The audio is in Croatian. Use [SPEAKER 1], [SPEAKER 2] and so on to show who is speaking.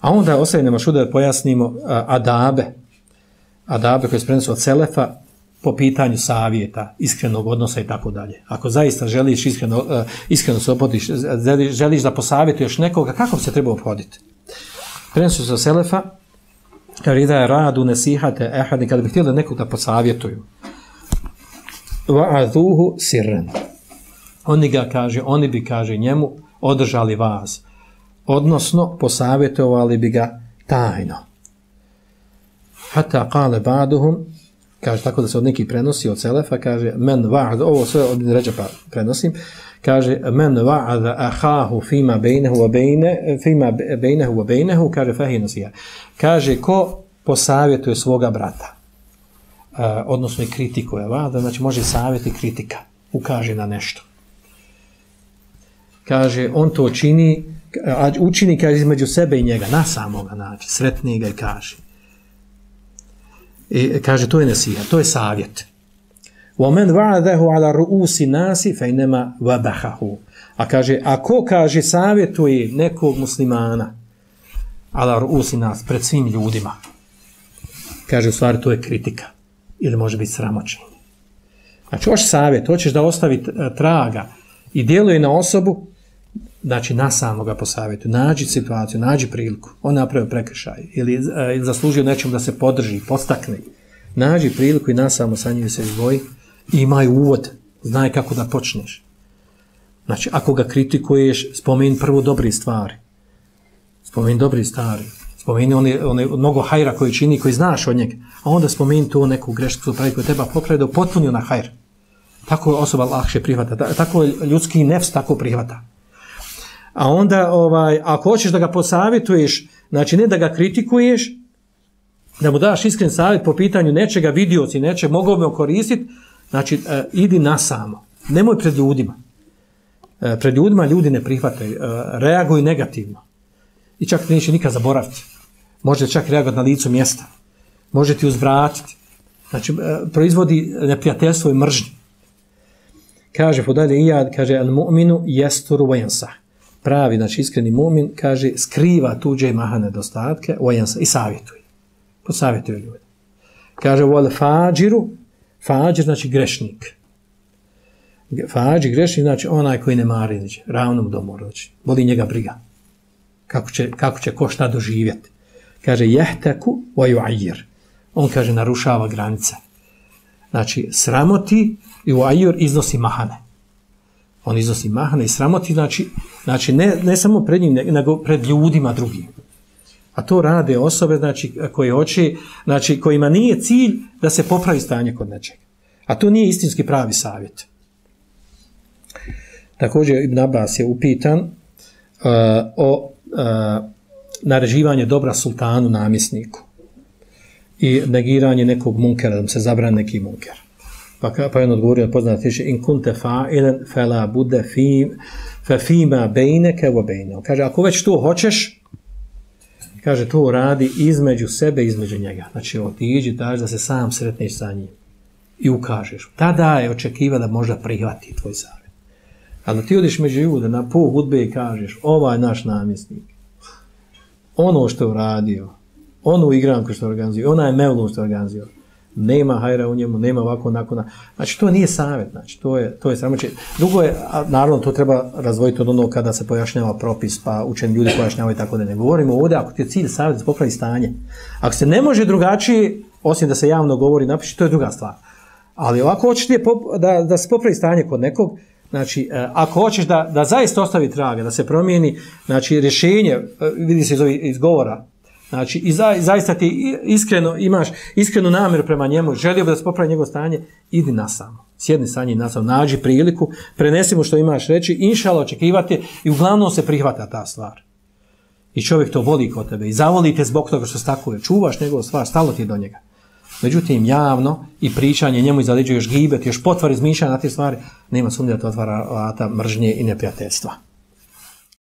[SPEAKER 1] A onda ostavimo što da pojasnimo adabe, adabe koje se od Selefa po pitanju savjeta, iskrenog odnosa i tako dalje. Ako zaista želiš iskreno, iskreno se opodiš, želiš da posavjetuješ nekoga, kako se treba obhoditi? Prenosu se od Selefa, kaže da je radu nesihate ehadi, kada bi htjeli nekog da posavjetuju. Va'aduhu sirren. Oni ga kaže, oni bi kaže njemu održali vas odnosno posavjetovali bi ga tajno. Hata kale baduhum, kaže tako da se od nekih prenosi od Selefa, kaže men va'ad, ovo sve od ređa pa prenosim, kaže men va'ad ahahu fima bejnehu wa bejne, fima bejnehu wa bejnehu, kaže fahinosija. Kaže ko posavjetuje svoga brata, uh, odnosno i kritikuje vada, znači može savjet i kritika, ukaže na nešto. Kaže, on to čini a učini kaže između sebe i njega, na samoga znači, sretni ga i kaže. I kaže, to je nasiha, to je savjet. وَمَنْ وَعَدَهُ عَلَى رُؤُسِ نَاسِ فَيْنَمَا وَدَحَهُ A kaže, ako kaže savjetuje nekog muslimana, ala ruusi nas, pred svim ljudima, kaže, u stvari, to je kritika. Ili može biti sramoćenje. Znači, hoćeš savjet, hoćeš da ostavi traga i djeluje na osobu, znači na samoga po savjetu, nađi situaciju, nađi priliku, on napravio prekršaj ili, ili zaslužio nečem da se podrži, postakne, nađi priliku i na samo sa njim se izvoji i imaj uvod, znaj kako da počneš. Znači, ako ga kritikuješ, spomeni prvo dobri stvari. Spomeni dobri stvari. Spomeni one, one mnogo hajra koji čini, koji znaš od njega. A onda spomeni to neku grešku pravi koju treba popraviti, da na hajr. Tako osoba lakše prihvata. Tako ljudski nefs tako prihvata. A onda, ovaj, ako hoćeš da ga posavjetuješ, znači ne da ga kritikuješ, da mu daš iskren savjet po pitanju nečega, vidio si nečeg, mogao bi koristiti, znači uh, idi na samo. Nemoj pred ljudima. Uh, pred ljudima ljudi ne prihvataju, uh, reaguju negativno. I čak neće nikad zaboraviti. Može čak reagovati na licu mjesta. Može ti uzvratiti. Znači, uh, proizvodi neprijateljstvo i mržnje. Kaže, podalje Iyad, kaže, al mu'minu jesturu vajensah pravi, znači iskreni mumin, kaže, skriva tuđe i mahane dostatke ojansa, i savjetuje. Posavjetuje ljude. Kaže, vol fađiru, fađir znači grešnik. Fađir, grešnik, znači onaj koji ne mari, znači, ravnom domu roći. Boli njega briga. Kako će, kako će ko šta doživjeti. Kaže, jehteku voju ajir. On kaže, narušava granice. Znači, sramoti i u ajir iznosi mahane on iznosi mahane i sramoti, znači, znači ne, ne samo pred njim, nego pred ljudima drugim. A to rade osobe znači, koje hoće, znači, kojima nije cilj da se popravi stanje kod nečega. A to nije istinski pravi savjet. Također Ibn Abbas je upitan uh, o uh, nareživanje dobra sultanu namjesniku i negiranje nekog munkera, da se zabrane neki munker. Pa, pa je on odgovorio, poznat tiše, in kunte fa'ilen, fela bude fi, fe fima bejneke vo bejne. Kaže, ako već to hoćeš, kaže, to radi između sebe između njega. Znači, otiđi, daš da se sam sretneš sa njim i ukažeš. Tada je očekiva da možda prihvati tvoj savjet. Ali ti odiš među ljude na pol hudbe i kažeš, ovaj naš namjesnik, ono što je uradio, onu igranku što je organizio, ona je mevlu što je organizio, nema hajra u njemu, nema ovako nakon. Znači to nije savjet, znači to je to je samo če... Drugo je a, naravno to treba razvojiti od onog kada se pojašnjava propis, pa učeni ljudi pojašnjavaju tako da ne govorimo ovdje ako ti je cilj savjet da popravi stanje. Ako se ne može drugačije osim da se javno govori, napiši, to je druga stvar. Ali ovako hoćeš ti da, da se popravi stanje kod nekog, znači e, ako hoćeš da, da zaista ostavi traga, da se promijeni, znači rješenje, e, vidi se iz ovih izgovora, Znači, i za, zaista ti iskreno imaš iskrenu namjeru prema njemu, želio bi da se popravi njegovo stanje, idi na samo. Sjedni sa njim na samo, nađi priliku, prenesi mu što imaš reći, inšala očekivati i uglavnom se prihvata ta stvar. I čovjek to voli kod tebe i zavoli te zbog toga što se tako je. Čuvaš njegovu stvar, stalo ti do njega. Međutim, javno i pričanje njemu još gibet, još potvar izmišljanja na te stvari, nema sumnje da to otvara mržnje i neprijateljstva.